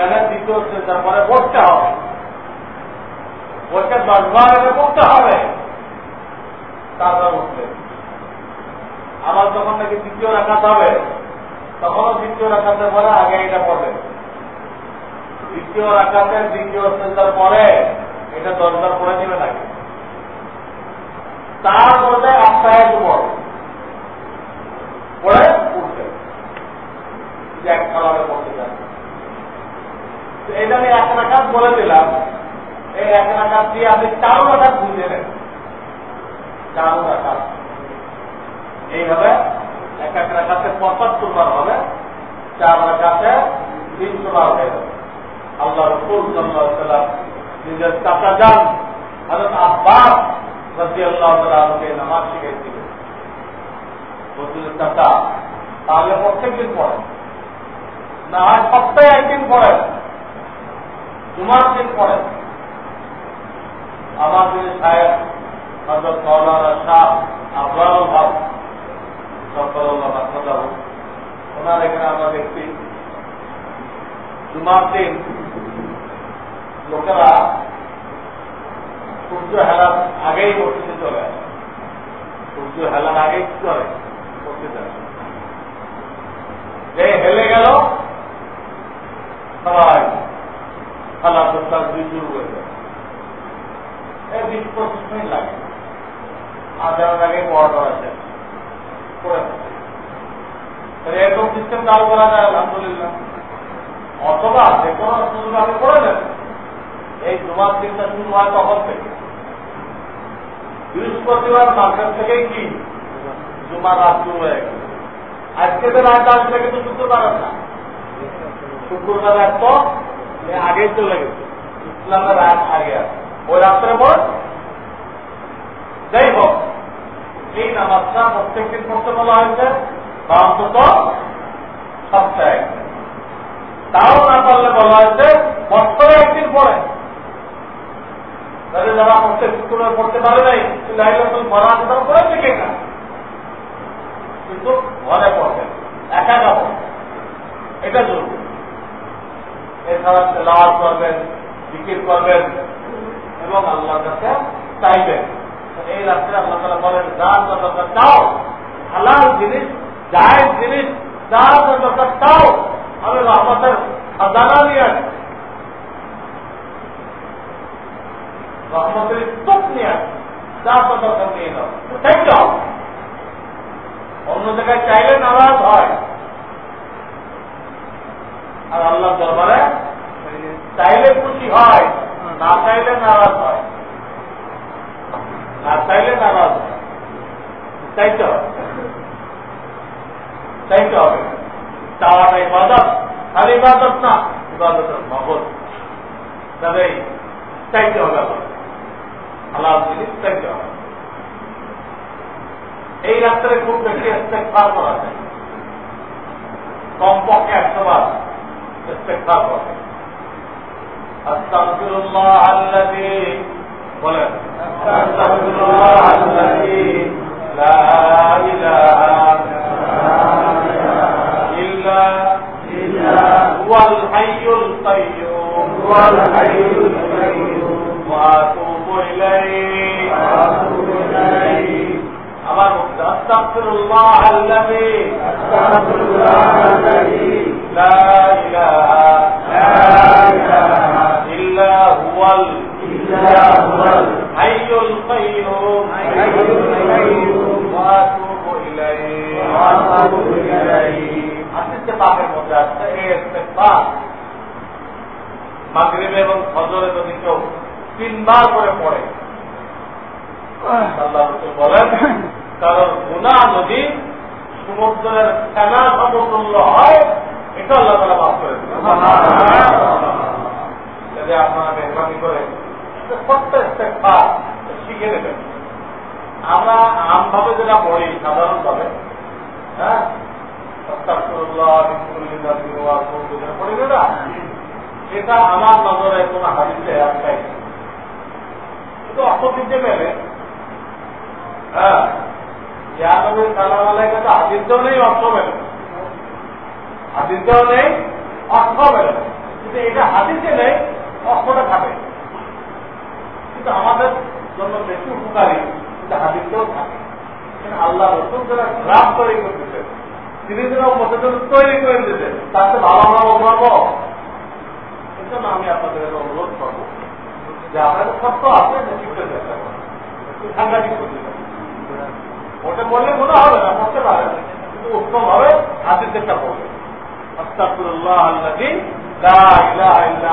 এখানে দ্বিতীয় সেজার পরে পড়তে হবে। বলছে দশবার এনে পড়তে হবে। তারপর উঠবে আবার যখন নাকি দ্বিতীয় রাখাতে হবে, তখনও দ্বিতীয় রাখাতে পরে আগে এটা পড়বে। দ্বিতীয় রাখাতে দ্বিতীয় সেন্টার পরে এটা দশবার পরে নেবে নাকি? তারপরে আস্তায় পড়বে পড়ে উঠবে। এক রাখাত দিয়ে আপনি চারো রাখাত বুঝে নেন। চারো রাখাত এইভাবে এক এক রাখাতে পঁচাত্তর বার হবে। চার রাখাতে তিনশো বার হয়ে যাবে। আল্লাহ রসুল সাল্লাহ নিজের চাচা যান হজরত আব্বাস রাজি আল্লাহ তালকে নামাজ শিখেছিলেন বলছিলেন, চাচা, তাহলে প্রত্যেক দিন পড়ে না হয় সপ্তাহে একদিন পড়ে জুমার দিন আমার যিনি সাহেব শাহ আবরাল হক সফরুল্লাহ ওনার এখানে আমরা দেখছি জুমার দিন লোকেরা সূর্য হেলার আগেই মসজিদে চলে আসে। সূর্য হেলার আগেই কি করে? মসজিদে আসে যে হেলে গেল, সবাই খালা দুই শুরু হয়ে যায় এই বিশ পঁচিশ মিনিট লাগে আধার আগে আছে, করে এরকম সিস্টেম চালু করা যায়, আলহামদুলিল্লাহ। অথবা যে কোনো সুযোগ আপনি করে নেন এই জুমার দিনটা শুরু হয় তখন থেকে? বৃহস্পতিবার মার্কেট থেকেই কি? জুমার রাত শুরু হয়ে গেল। আজকে তো রাত আসলে কিন্তু শুক্রবার না। শুক্রবার তো আগেই চলে গেছে। ইসলামের রাত আগে ওই রাত্রে পর যাই হোক, এই নামাজটা প্রত্যেকদিন পড়তে বলা হয়েছে, বা অন্তত সপ্তাহে তাও না পারলে বলা হয়েছে, বছরে একদিন পরে তাহলে যারা প্রত্যেক শুক্রবার পড়তে পারে নাই লাইলাতুল পড়া আছে তারা পড়ে থেকে না কিন্তু ঘরে পড়বে একা একা পড়বে এটা জরুরি। এছাড়া লাভ করবেন বিক্রি করবেন এবং আল্লাহর কাছে চাইবেন। এই রাত্রে আল্লাহ তালা বলেন যা দরকার চাও, হালাল জিনিস, জায়েজ জিনিস যা দরকার চাও, আমি রহমতের খাজানা নিয়ে আসি রহমতের স্তূপ নিয়ে আসি যা দরকার নিয়ে নাও যাও অন্য জায়গায় চাইলে নারাজ হয়। আর আল্লাহ দরবারে চাইলে খুশি হয়, না চাইলে নারাজ হয়। না চাইলে নারাজ হয়। চাইতে হবে। চাইতে হবে। চাওয়াটা ইবাদত। খালি ইবাদত না, ইবাদতের মগজ। তবে চাইতে হবে আল্লাহ জিনিস চাইতে হবে। এই রাত্রে খুব বেশি ইস্তেকফার করা যায়। কমপক্ষে একশো বার। استغفار أستغفر الله الذي ولد أستغفر الله الذي لا إله إلا إلا هو الحي القيوم. هو الحي القيوم وأتوب إليه. وأتوب إليه أمر أستغفر الله الذي أستغفر الله الذي لا إله ইল্লা হুয়াল إلا هو হাইয়ুল কাইয়্যুম الحي القيوم ওয়া আতুবু ইলাইহি وأتوب إليه হাদিসে পাকের মধ্যে আছে এই ইস্তেগফার মাগরিবে এবং ফজরে যদি কেউ তিনবার করে পড়ে আল্লাহ রসুল বলেন কারণ গুণা যদি সমুদ্রের ফেনা সমতুল্য হয় এটা আল্লাহ তালা মাফ করে যদি আপনারা মেহরবানি করে ছোট্ট শিখে নেবেন। আমরা আমভাবে যেটা পড়ি সাধারণভাবে হ্যাঁ? এটা? আমার নজরে কোন হাদিসে একটাই কিন্তু অপবিদ্যে মেলে? হ্যাঁ? ইয়ানবীর সালাম আলাইকে তো হাদিসেও নেই অর্থ মেলে। হাদিসেও নেই মেলে কিন্তু এটা হাদিসে নেই অর্থটা থাকে। কিন্তু আমাদের জন্য বেশি উপকারী কিন্তু হাদিসেও থাকে। আল্লাহ রসুল যারা গ্রাম তৈরি করতেছে তিনি তৈরি করে দিতে তাতে ভালো ভালো পাবো এই জন্য আমি আপনাদের অনুরোধ করব যে আপনাদের সত্য আছে, যে শিখতে চেষ্টা করুন সাংঘাতিক ওটা বললে মনে হবে না, করতে পারে কিন্তু উত্তম ভাবে হাতের চেষ্টা করবে আস্তাকুল্লাহ আল্লাহ লা ইলাহা ইল্লা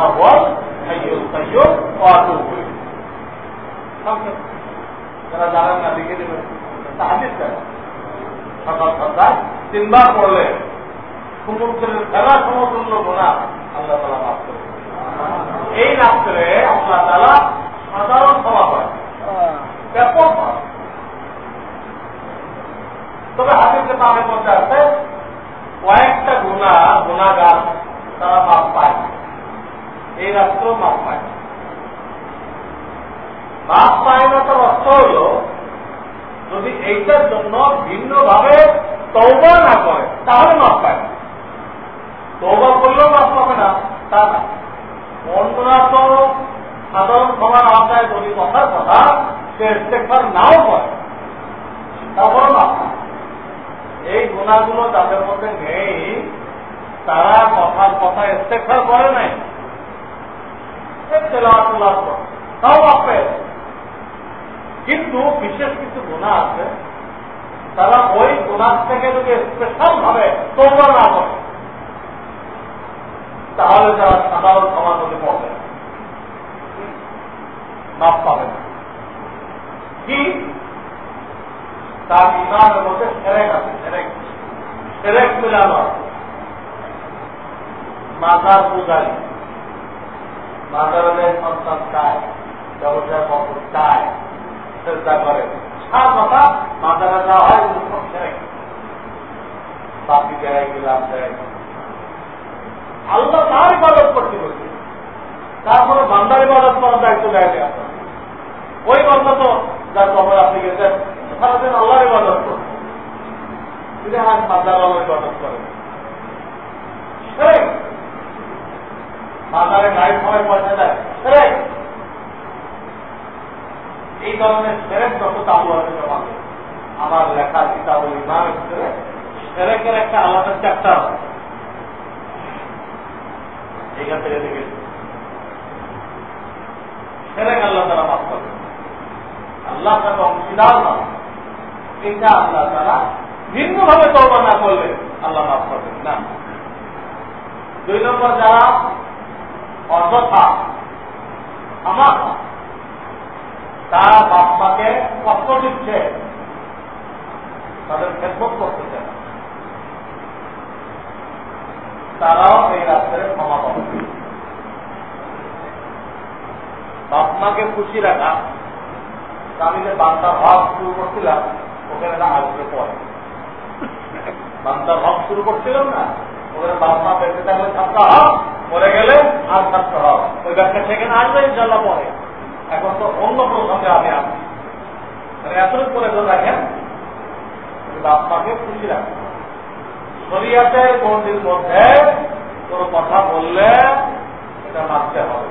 তিনবার পড়লে সমুদ্রের খেলা সমতুল্য গোনা আল্লাহ তালা মাফ করে এই রাত্রে আল্লাহ তালা সাধারণ সভা হয়। ব্যাপক হয়। তবে হাতিতে তাদের মধ্যে আছে কয়েকটা গুণা, গুণাগার তারা মাপ পায়। এই রাত্রেও মাপ পায়। মাপ পায় না তার অর্থ হল, যদি এইটার জন্য ভিন্নভাবে তৌবা না করে, তাহলে মাপ পায়। না তৌবা করলেও মাপ পাবে না, তা না। অন্যরা তো সাধারণ ক্ষমার আওতায় যদি কথার কথা সে নাও করে তারপরে মাপ পায়। এই গুণাগুলো তাদের মধ্যে নেই। তারা কথার কথা ইস্তেকবার করে নাই। তাও আপে কিন্তু বিশেষ কিছু গুণা আছে। তারা ওই গুণার থেকে যদি স্পেশাল ভাবে তোমরা না করে, তাহলে তারা সাধারণ সমাজ মধ্যে পড়বে মাপ পাবে না। কি? তার ইমানের মধ্যে সেরেক আছে সেরেক সেরেক মিলানো মাথার পূজারি। মাদারের সন্তান চায় ব্যবসায় পক্ষ চায়, চেষ্টা করে। সার কথা মাদারা দেওয়া হয় সেরেক বাকি দেয় গিলাম দেয়। আল্লাহ তার ইবাদত করতে বলছে তারপরে বান্দার ইবাদত করার দায়িত্ব দেয় দেয় ওই বান্দা তো যার কবর আপনি গেছেন সারাদিন আল্লাহর ইবাদত করবে তিনি আজ বান্দার আল্লাহ ইবাদত করেন বাজারে গাড়ির সময় পয়সা দেয়। এই! ধরনের সেরেক যত চালু আছে সমাজে আমার লেখা কিতাবল ইমানের ভিতরে সেরেকের একটা আলাদা চ্যাপ্টার এইখান থেকে দেখে সেরেক আল্লাহ তারা মাফ করবে আল্লাহ তারা অংশীদার না এটা আল্লাহ তারা ভিন্নভাবে তর্বা না করলে আল্লাহ মাফ করবেন না। দুই নম্বর যারা অযথা আমার তারা বাপ্পাকে কষ্ট দিচ্ছে, তাদের খেদমত করতেছে না। তারাও এই রাত্রে ক্ষমা পাবে। বাপমাকে খুশি রাখা আমি যে বান্দার হক শুরু করছিলাম। ওখানে না আসবে পরে বান্দার হক শুরু করছিলাম না, ওখানে বাপমা বেঁচে থাকলে ছাত্র হক, মরে গেলে আর ছাত্র হক। ওই ব্যাখ্যা সেখানে আসবে ইনশাল্লাহ পরে। এখন তো অন্য প্রসঙ্গে আমি আসি মানে এতটুকু করে ধরে রাখেন বাপমাকে খুশি রাখেন শরিয়াতে কোনটির মধ্যে কোন কথা বললে এটা মানতে হবে।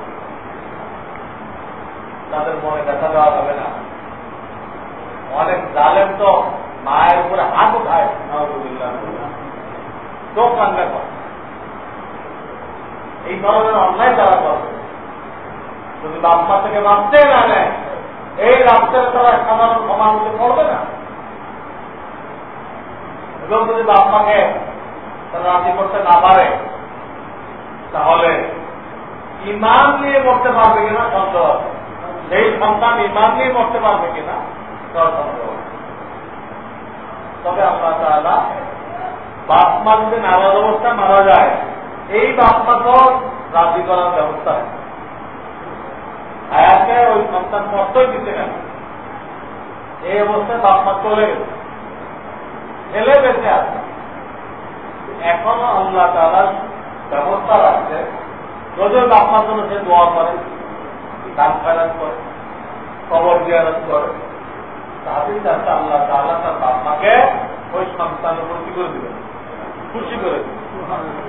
তাদের মনে দেখা দেওয়া যাবে না। অনেক জালেম তো মায়ের উপরে হাত উঠায়। এই ধরনের অন্যায় তারা যদি বাপমা থেকে বাঁচতে না নেয়, এই রাস্তায় তারা সাধারণ না। এবং যদি বাপমাকে তারা রাজি করতে না পারে, তাহলে ইমান নিয়ে মরতে পারবে কিনা সন্দেহ সেই সন্তান ইমান নিয়ে মরতে পারবে কিনা? তবে আমরা তাহলে বাপমা যদি নামাজ অবস্থা মারা যায়। এই বাপমা তো রাজি করার ব্যবস্থা আয়াকে ওই সন্তান কষ্টই দিতে গেল এই অবস্থায় বাপমা চলে গেছে। ছেলে বেঁচে আছে। এখনও আল্লাহ তালার ব্যবস্থা রাখছে। যদিও বাপমার জন্য সে দোয়া করে দান ফেরাত করে, কবর জিয়ারত করে। তাদের কাছে আল্লাহ তালা তার বাপমাকে ওই সন্তানের উপর করে দিবেন। খুশি করে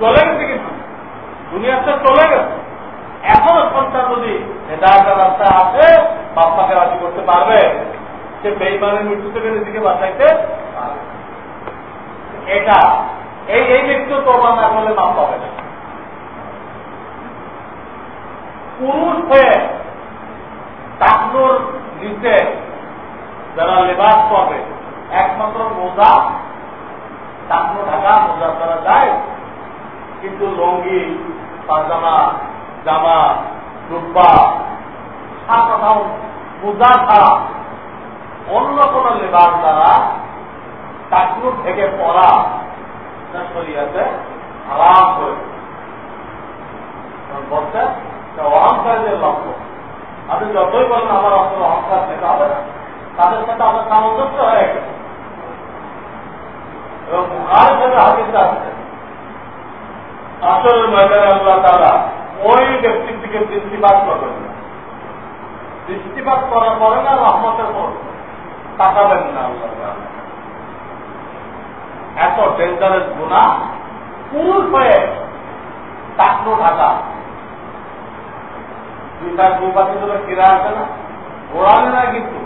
চলে গেছে কিন্তু। দুনিয়াতে চলে গেছে। এখনও সন্তান যদি হেদায়তের রাস্তায় আসে, বাপ্পাকে রাজি করতে পারবে। সে বেইমানের মৃত্যু থেকে নিজেকে বাঁচাইতে পারবে। এটা, এই এই ব্যক্তিও তোবা না করলে মাপ পাবে না। পুরুষ হয়ে টাকনুর নিচে যারা লেবাস করবে একমাত্র মোজা, টাকনু ঢাকা, মোজা তারা যায়। কিন্তু লঙ্গি, পাজামা, জামা সা কথাও পূজা ছাড়া অন্য কোন লেবার দ্বারা টাকলু থেকে পড়া শরিয়াতে আরাম করে বলছে অহংকারের লক্ষ্য আপনি যতই বলেন, আমার অন্তর অহংকার থেকে হবে না। তাদের সাথে আমার সামঞ্জস্য হয়ে গেছে এবং আর সাথে হাদিস আসছে আসল ময়দানে আল্লাহ তারা ওই ব্যক্তির দিকে দৃষ্টিপাত করবেন দৃষ্টিপাত করার পরে না রহমতের পর তাকাবেন না আল্লাহ এত ডেঞ্জারাস গুণা পুরুষ হয়ে টাকলো ঢাকা। দুই চার দুই পাশে ধরে ফিরে আসে না। ঘোরালে না কিন্তু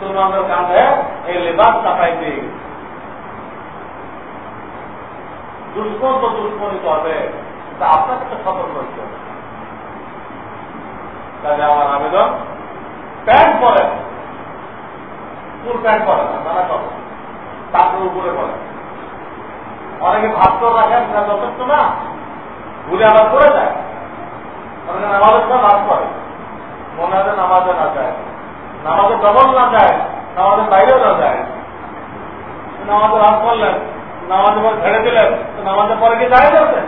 মুসলমানদের কাঁধে এই লেবাস চাপাই দিয়ে দুষ্কর তো দুষ্করিত হবে তা আপনাকে তো সতর্ক হইতে তাহলে আমার আবেদন, প্যান্ট পরে। ফুল প্যান্ট পরে না, তারা কবে তারপর উপরে পরে। অনেকে ভাবতে রাখেন সেটা যথেষ্ট না। ঘুরে আবার পড়ে যায়। অনেকে নামাজের সময় নাচ করে মনে হয় নামাজে না যায়। নামাজে ডবল না যায় নামাজের বাইরেও না যায় নামাজে রাত করলেন, নামাজের পর ছেড়ে দিলেন, তো নামাজের পরে কি যায় যাবে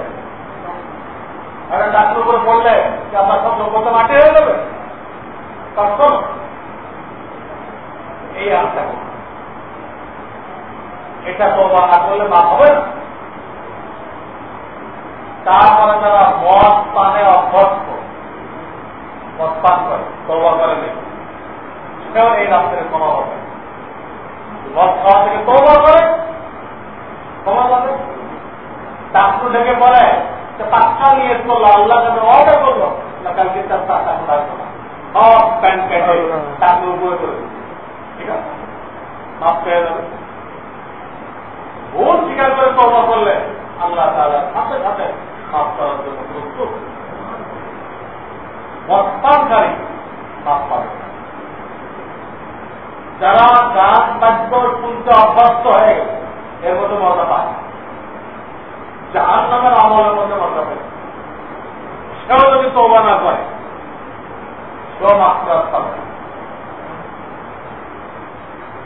আরে ডাক্তার উপরে পড়লে আপনার সব যোগ্যতা মাটি হয়ে যাবে? কষ্ট এই আশা এটা তো না করলে মা হবে না। তারপরে যারা মদ পানে অভ্যস্ত, মদ পান করে তবা করে নেই সেটাও এই ক্ষমা খাওয়া থেকে করে ক্ষমা পাবে থেকে বলে যে নিয়ে আল্লাহ যাবে অর্ডার না, কালকে তার সব প্যান্ট করে ঠিক আছে? মাফ পেয়ে যাবে। ভুল স্বীকার করে করলে আল্লাহ তাআলা সাথে সাথে মাফ করার জন্য প্রস্তুত। মস্তানকারী মাফ পাবে। যারা গান বাদ্য শুনতে অভ্যস্ত হয়ে গেছে এর মধ্যে মজা পায়। জাহান নামের আমলের মধ্যে মজা পায়। সেও যদি তৌবা না করে, সেও মাফরাত পাবে।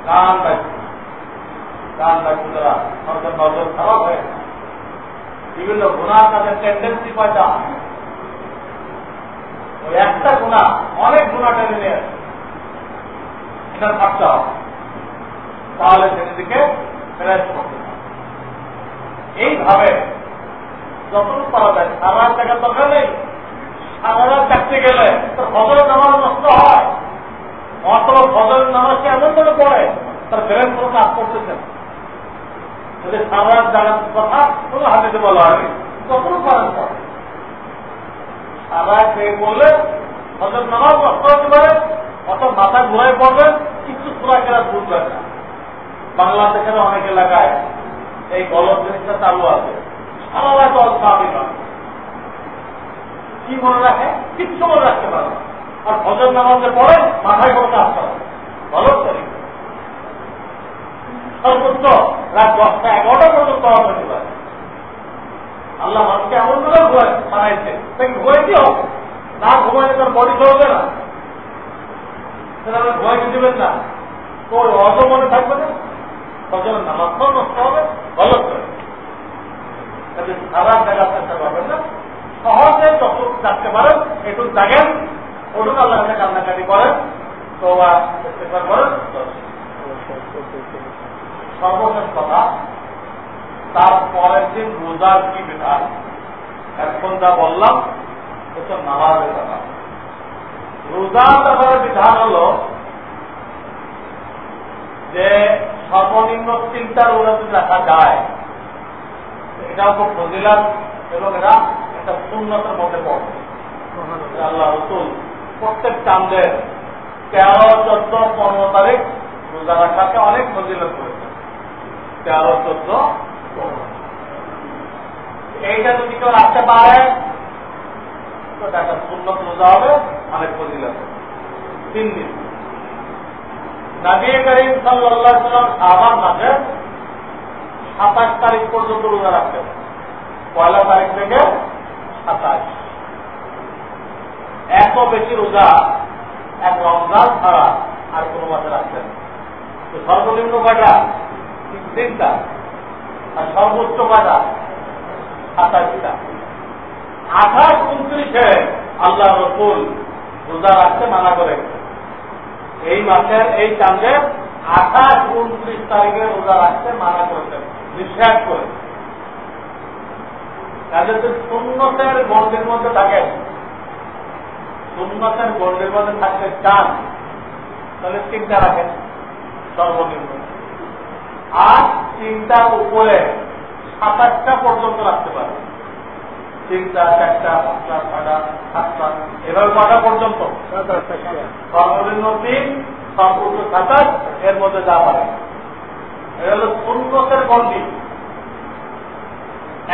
গান বাদ্য গান বাদ্য দ্বারা আমাদের নজর খারাপ হয়ে বিভিন্ন গুণা তাদের টেন্ডেন্সি পয়সা একটা গুণা অনেক গুণা টেনে নিয়ে এটা থাকতে হবে। তাহলে সেদিকে ফ্রেশ করতে এইভাবে যতটুকু পাওয়া যায়, সারা টাকা দরকার নেই সারা চাকতে গেলে তোর ফজরের নামাজ নষ্ট হয়। অথবা ফজরের নামাজকে এমন করে পড়ে? তার ব্রেন কোনো কাজ করতেছে যদি সারা জানার কথা কোনো হাতে বলা হয়নি। তখন করেন সারা খেয়ে বললে ফজর নামাজ নষ্ট হতে পারে অত মাথা ঘুরাই পড়বে কিছু সুরা কেনা বুঝবেন না। বাংলাদেশের অনেক এলাকায় এই গলত জিনিসটা চালু আছে। সারা রাত অল্পাবি নয়। কি মনে রাখে? কিচ্ছু মনে রাখতে পারে আর ফজর নামাজে পড়ে মাথায় কোনো কাজ করে। গলত তরিকা সর্বোচ্চ রাত দশটা এগারোটা পর্যন্ত হতে পারে। আল্লাহ মানুষকে এমন করে বানাইছে তাকে ঘুমাইতে হবে। না ঘুমাইলে তার বডি চলবে না। সেটা ঘুমাইতে দেবেন না। তো অত মনে থাকবে না। তখন নামাজ নষ্ট হবে গলত করে। সারা জায়গা চেষ্টা করবেন না। সহজে যত যাচ্ছে পারেন, একটু জাগেন ওটুকু আল্লাহ কান্নাকাটি করেন তো বা চেষ্টা করেন সর্বশেষ কথা, তার পরের দিন রোজার কি বিধান এখন যা বললাম হচ্ছে নামাজের কথা রোজার ব্যাপারে বিধান হল যে সর্বনিম্ন তিনটা রোজা যদি রাখা যায় এটাও খুব ফজিলাত এবং এরা একটা শূন্যতার মধ্যে পড়ে। আল্লাহ রসুল প্রত্যেক চান্দের তেরো, চোদ্দ, পনেরো তারিখ রোজা রাখাকে অনেক ফজিলত করেছে তেরো, চোদ্দ এইটা যদি কেউ রাখতে পারে, তো একটা সুন্নত রোজা হবে। অনেক ফজিলত তিন দিন। নবী করিম সাল্লাহ সাল্লাম সাবান মাসে সাতাশ তারিখ পর্যন্ত রোজা রাখতেন। পয়লা তারিখ থেকে সাতাশ। এত বেশি রোজা এক রমজান ছাড়া আর কোনো মাসে রাখতেন তো সর্বনিম্ন কয়টা? তিনটা। আর সর্বোচ্চ কয়টা? সাতাশটা। আঠাশ, উনত্রিশে আল্লাহ রসুল রোজা রাখতে মানা করে। এই মাসের এই চাঁদে আঠাশ উনত্রিশ তারিখে রোজা রাখতে মানা করেছেন নিষেধ করে। তাদের তো শূন্যতের গন্ডের মধ্যে থাকেন শূন্যতের গন্ডের মধ্যে থাকতে চান তাহলে চিন্তা রাখেন সর্বনিম্ন। আর চিন্তার উপরে সাতাশটা পর্যন্ত রাখতে পারে তিনটা চারটা পাঁচটা ছটা সাতটা এভাবে কটা পর্যন্ত। সর্বনিম্ন তিন সর্বোচ্চ সাতাশ এর মধ্যে যা পারে। এটা হল শূন্যতের গন্ডি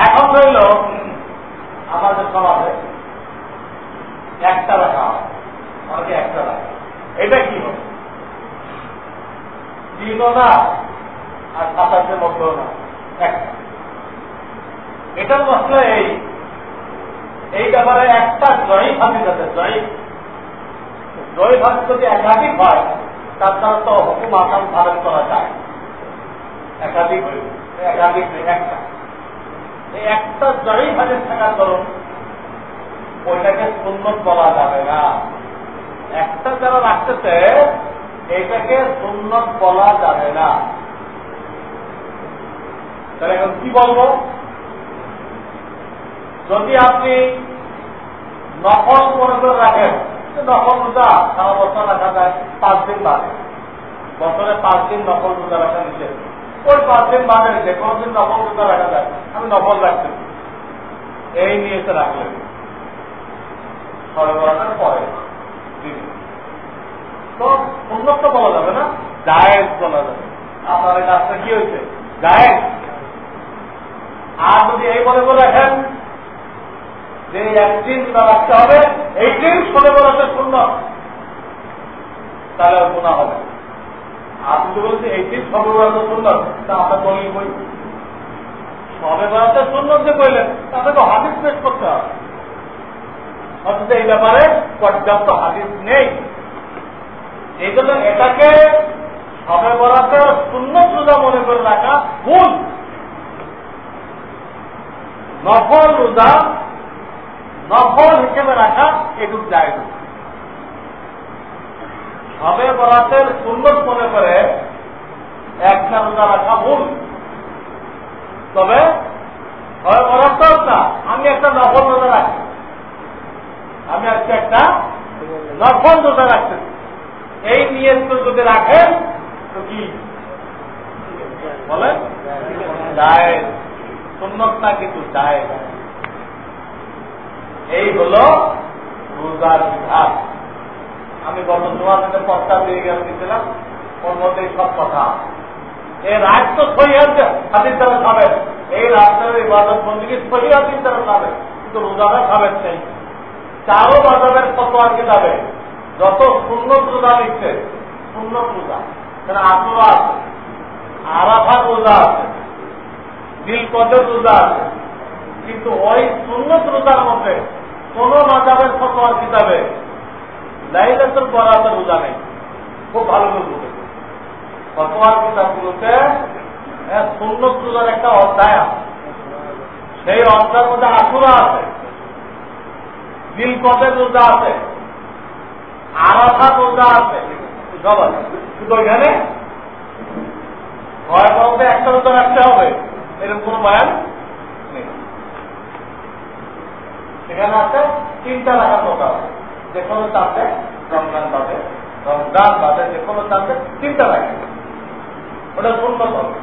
এখন রইল আমাদের সমাজে একটা রাখা হয় অনেকে একটা রাখা। এটা কি হবে? তিনও না, আর সাতাশের মধ্যেও না, একটা। এটার মশলা এই এই ব্যাপারে একটা জয়ী হাদিস আছে জয়ী জয়ী হাদিস যদি একাধিক হয়, তার দ্বারা তো হুকুম আসাম ধারণ করা যায়। একাধিক একাধিক একটা। এই একটা জয়ী হাদিস থাকার ধরুন ওইটাকে সুন্নত বলা যাবে না। একটা যারা রাখতেছে, এটাকে সুন্নত বলা যাবে না। তাহলে এখন কি বলব? যদি আপনি নকল মনে রাখেন নকল রোজা সারা বছর রাখা যায়, পাঁচ দিন বাদে। বছরে পাঁচ দিন নকল রোজা রাখা নিষেধ। ওই পাঁচ দিন বাদে যে কোনো দিন নকল রোজা রাখা যায়। আমি নকল রাখতে এই নিয়ে এসে রাখলেন। পরে। তো উন্নত বলা যাবে না? জায়েজ বলা যাবে। আপনার কাজটা কি হয়েছে? জায়েজ। আর যদি এই বলে বলে রাখেন যে একদিন বা রাখতে হবে, এই দিন সরে বলাতে শূন্য তাহলে গুণা হবে আর যদি বলছি এই দিন সবে বলাতে শূন্য তা আমরা বলি বই। সবে বলাতে শূন্য যে বললেন তাতে তো হাদিস পেশ করতে হবে। অথচ এই ব্যাপারে পর্যাপ্ত হাদিস নেই। এই জন্য এটাকে সবে বরাতে শূন্য রোজা মনে করে রাখা ভুল। নফল রোজা নফল হিসেবে রাখা এটুক যায় সবে বরাতের সুন্দর মনে করে একটা রোজা রাখা ভুল। তবে সবে বরাত না, আমি একটা নফল রোজা রাখি। আমি আজকে একটা নফল রোজা রাখতেছি এই নিয়ত যদি রাখেন, তো কি? বলেন? যায় সুন্নত না কিন্তু যায় এই হল রোজার বিধান। আমি গত জোয়ার সাথে প্রস্তাব দিয়ে গেল দিয়েছিলাম ওর মধ্যে সব কথা। এই রাত তো সহি আছে হাতির দ্বারা খাবেন। এই রাত্রের ইবাদত বন্দীকে সহি হাতির দ্বারা খাবেন, কিন্তু রোজাটা খাবেন সেই চারো বাজাবের ফতোয়ার কিতাবে যত শূন্য রোজা লিখছে শূন্য রোজা। সেখানে আসরা আছে, আরাফার রোজা আছে দিল কদের রোজা আছে, কিন্তু ওই সুন্নত রোজার মধ্যে কোন মাজাবের ফতোয়ার কিতাবে লাইলাতুল বরাতের রোজা নেই। খুব ভালো করে বুঝে ফতোয়ার কিতাবগুলোতে সুন্নত রোজার একটা অধ্যায় আছে। সেই অধ্যায়ের মধ্যে আসুরা আছে দিল কদের রোজা আছে আরাফা রোজা আছে। কিন্তু ওইখানে? হয় বলতে একটা রোজা রাখতে হবে। এরকম কোন বয়ান নেই সেখানে আছে তিনটা কথা আছে যে কোনো চাপে রমজান বাদে রমজান বাদে যে কোনো চাপে তিনটা রাখে। ওটা শূন্যত হবে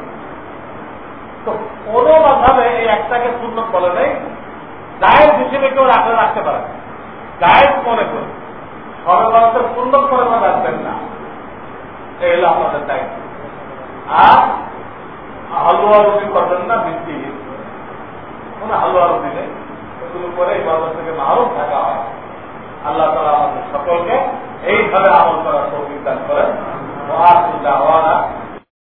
তো কোনো মাধাবে এই একটাকে শূন্যত বলে নেই। গায়ের হিসেবে কেউ রাখলে রাখতে পারে। গায়েব মনে করে সর্বভারতের সুন্দর করে না রাখবেন না। এই হলো আপনাদের দায়িত্ব। আর হালুয়া রুটি করবেন না ভিত্তিহীন কোন হালুয়া রুটি নেই। এগুলো করে ইবাদত থেকে মাহরুম থাকা হয়। আল্লাহ তালা আমাদের সকলকে এইভাবে আমল করার সৌভিক দান করেন।